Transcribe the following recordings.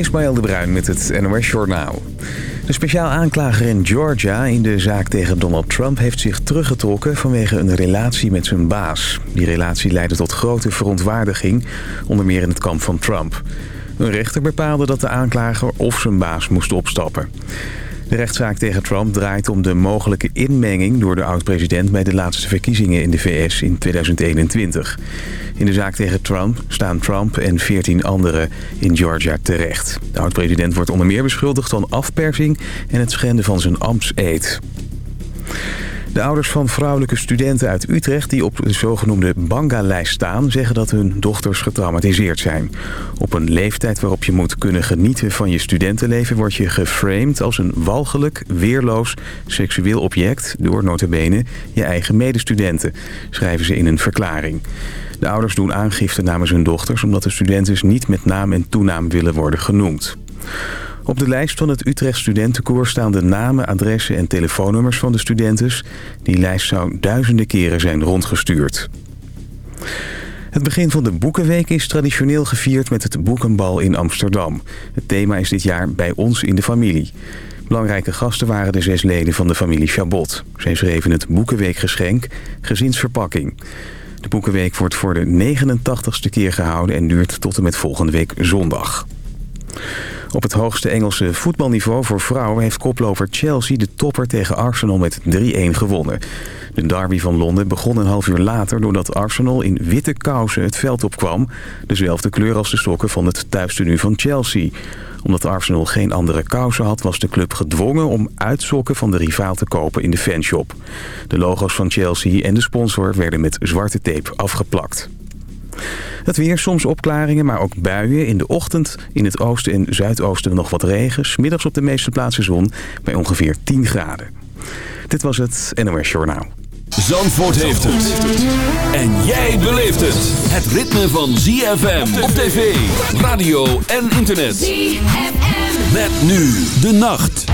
Ismaël de Bruin met het NOS Journaal. De speciaal aanklager in Georgia in de zaak tegen Donald Trump... heeft zich teruggetrokken vanwege een relatie met zijn baas. Die relatie leidde tot grote verontwaardiging, onder meer in het kamp van Trump. Een rechter bepaalde dat de aanklager of zijn baas moest opstappen. De rechtszaak tegen Trump draait om de mogelijke inmenging door de oud-president... bij de laatste verkiezingen in de VS in 2021. In de zaak tegen Trump staan Trump en 14 anderen in Georgia terecht. De oud-president wordt onder meer beschuldigd van afpersing... en het schenden van zijn ambtseed. De ouders van vrouwelijke studenten uit Utrecht die op de zogenoemde Banga-lijst staan... zeggen dat hun dochters getraumatiseerd zijn. Op een leeftijd waarop je moet kunnen genieten van je studentenleven... word je geframed als een walgelijk, weerloos, seksueel object... door notabene je eigen medestudenten, schrijven ze in een verklaring. De ouders doen aangifte namens hun dochters... omdat de studenten niet met naam en toenaam willen worden genoemd. Op de lijst van het Utrecht Studentenkoor staan de namen, adressen en telefoonnummers van de studenten. Die lijst zou duizenden keren zijn rondgestuurd. Het begin van de Boekenweek is traditioneel gevierd met het Boekenbal in Amsterdam. Het thema is dit jaar bij ons in de familie. Belangrijke gasten waren de zes leden van de familie Chabot. Zij schreven het Boekenweekgeschenk Gezinsverpakking. De Boekenweek wordt voor de 89ste keer gehouden en duurt tot en met volgende week zondag. Op het hoogste Engelse voetbalniveau voor vrouwen heeft koploper Chelsea de topper tegen Arsenal met 3-1 gewonnen. De derby van Londen begon een half uur later doordat Arsenal in witte kousen het veld opkwam. Dezelfde kleur als de sokken van het thuistenu van Chelsea. Omdat Arsenal geen andere kousen had was de club gedwongen om uitsokken van de rivaal te kopen in de fanshop. De logo's van Chelsea en de sponsor werden met zwarte tape afgeplakt. Het weer, soms opklaringen, maar ook buien. In de ochtend in het oosten en zuidoosten nog wat regen. Smiddags op de meeste plaatsen zon bij ongeveer 10 graden. Dit was het NOS Journaal. Zandvoort heeft het. En jij beleeft het. Het ritme van ZFM op tv, radio en internet. ZFM. Met nu de nacht.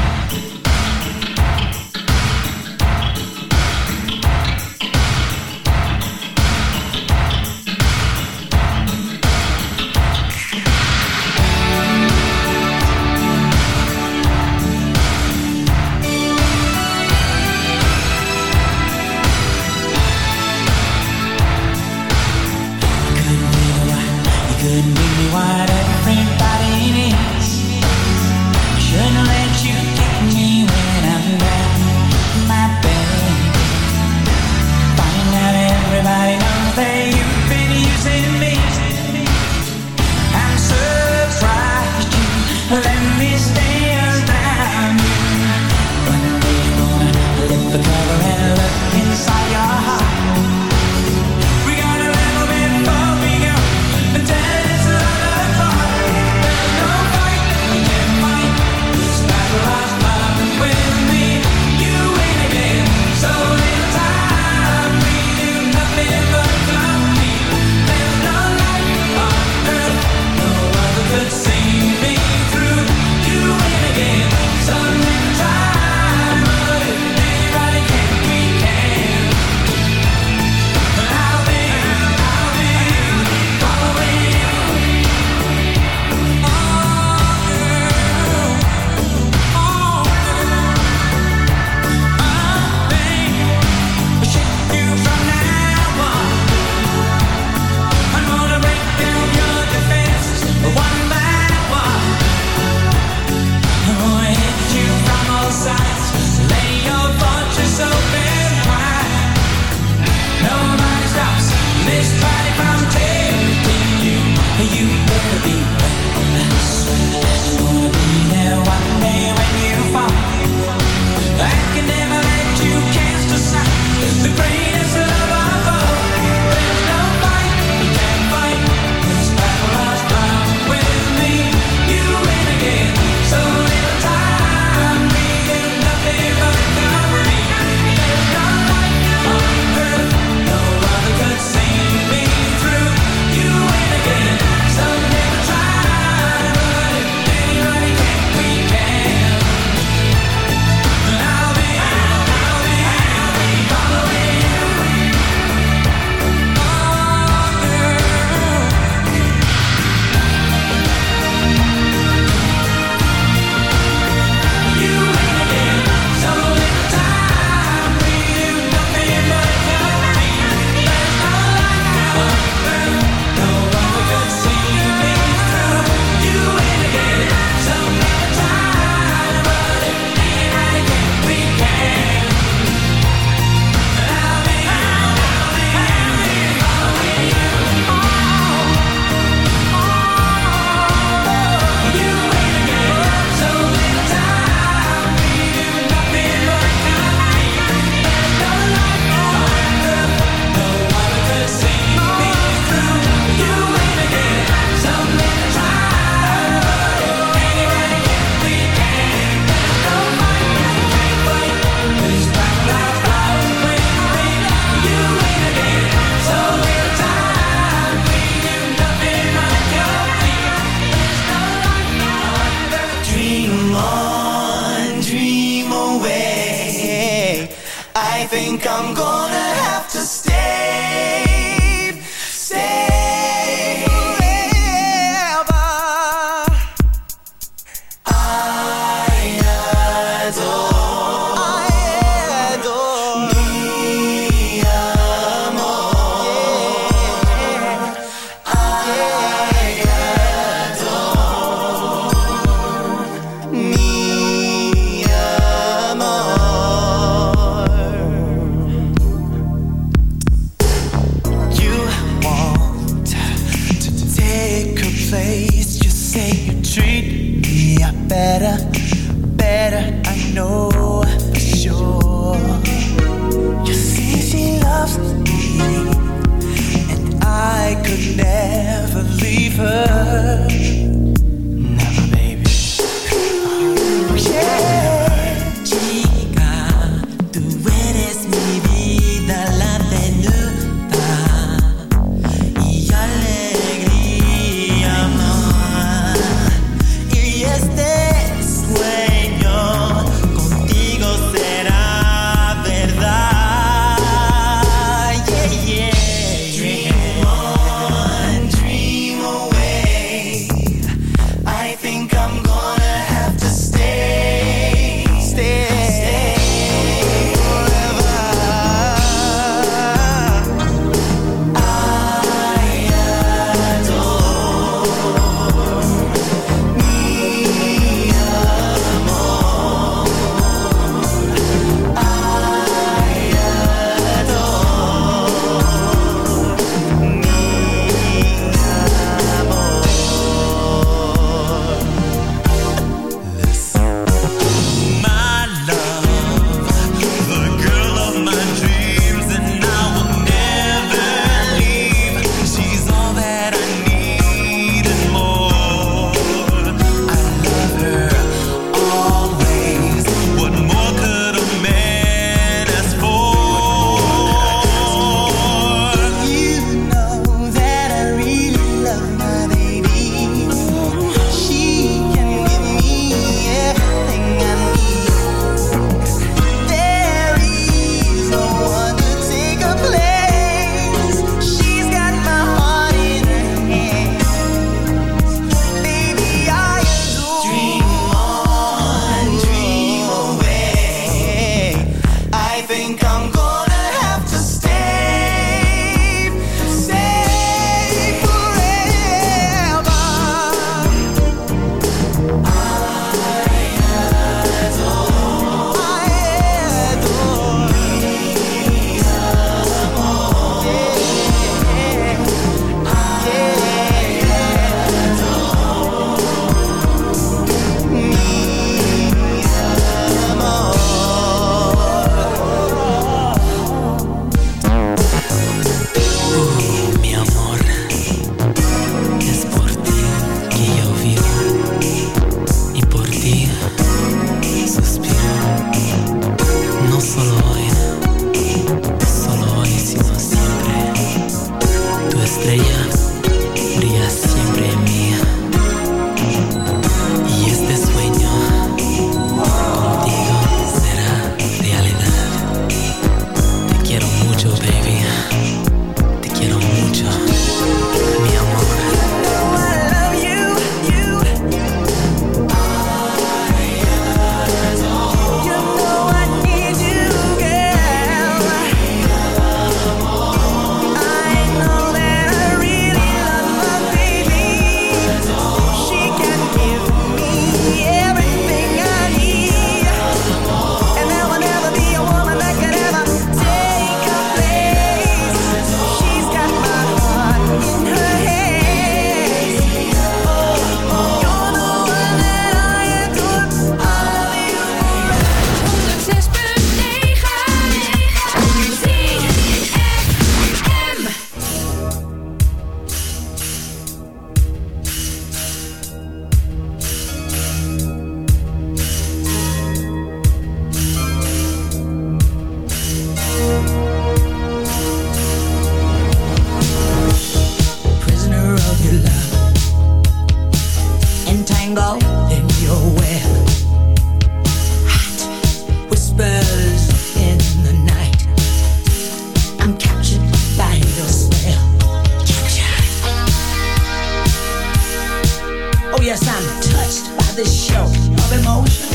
yes, I'm touched by this show of emotion.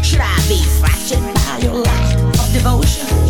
Should I be fractured by your lack of devotion?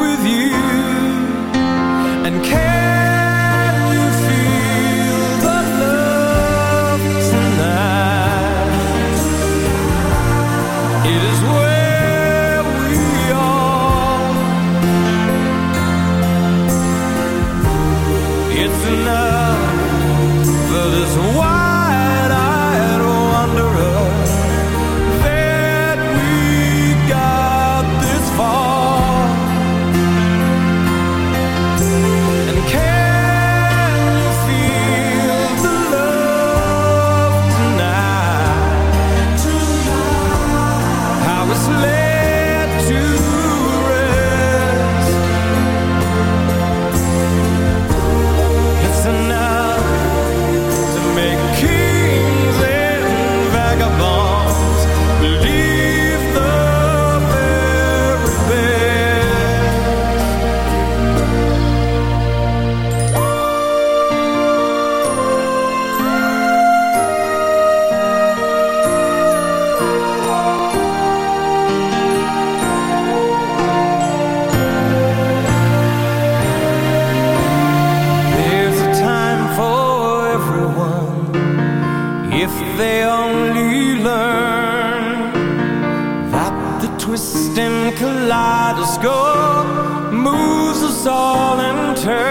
The score moves us all in turn.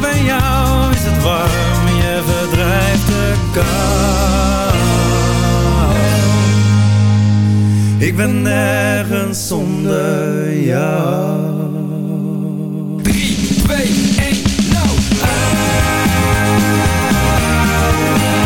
Bij jou is het warm, je verdrijft de kou. Ik ben nergens zonder jou. 3, 2, 1, nou! Wat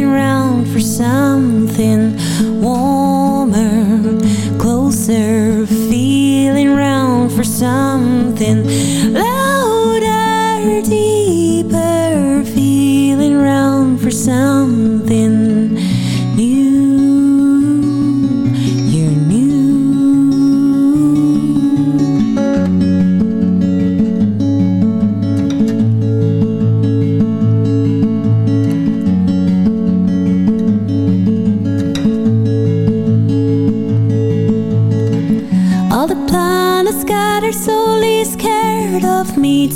Feeling round for something warmer, closer, feeling round for something louder, deeper, feeling round for something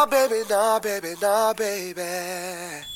No baby, nah, baby, nah, baby.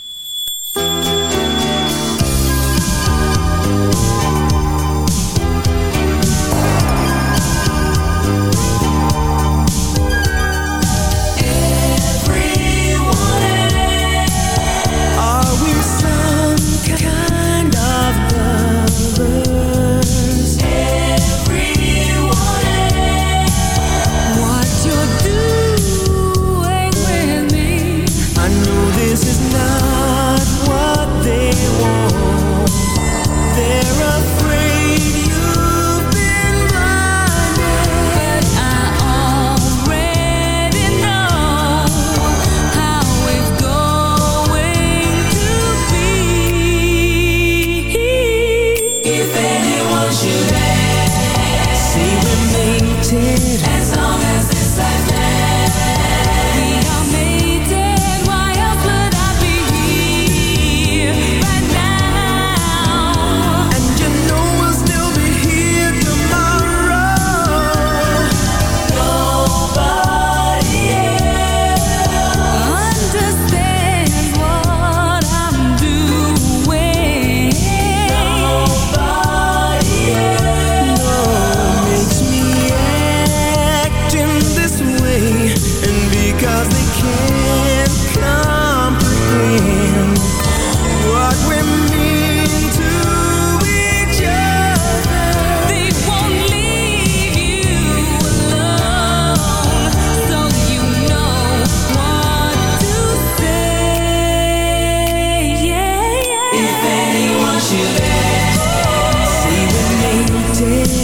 See the they.